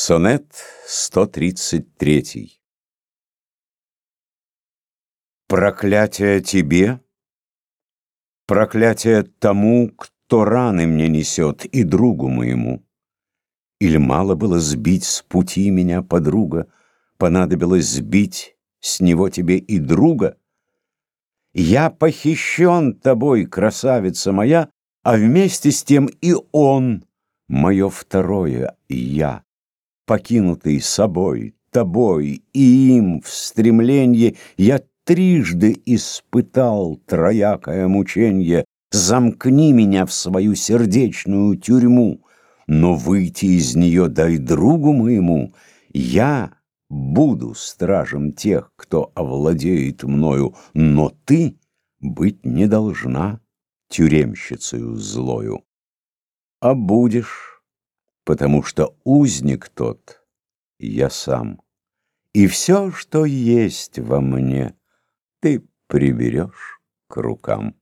Сонет 133 Проклятие тебе, проклятие тому, кто раны мне несет, и другу моему. Или мало было сбить с пути меня подруга, понадобилось сбить с него тебе и друга? Я похищен тобой, красавица моя, а вместе с тем и он, мое второе я покинутый собой, тобой и им в стремленье, я трижды испытал троякое мученье. Замкни меня в свою сердечную тюрьму, но выйти из нее дай другу моему. Я буду стражем тех, кто овладеет мною, но ты быть не должна тюремщицею злою. А будешь потому что узник тот я сам, и все, что есть во мне, ты приберешь к рукам.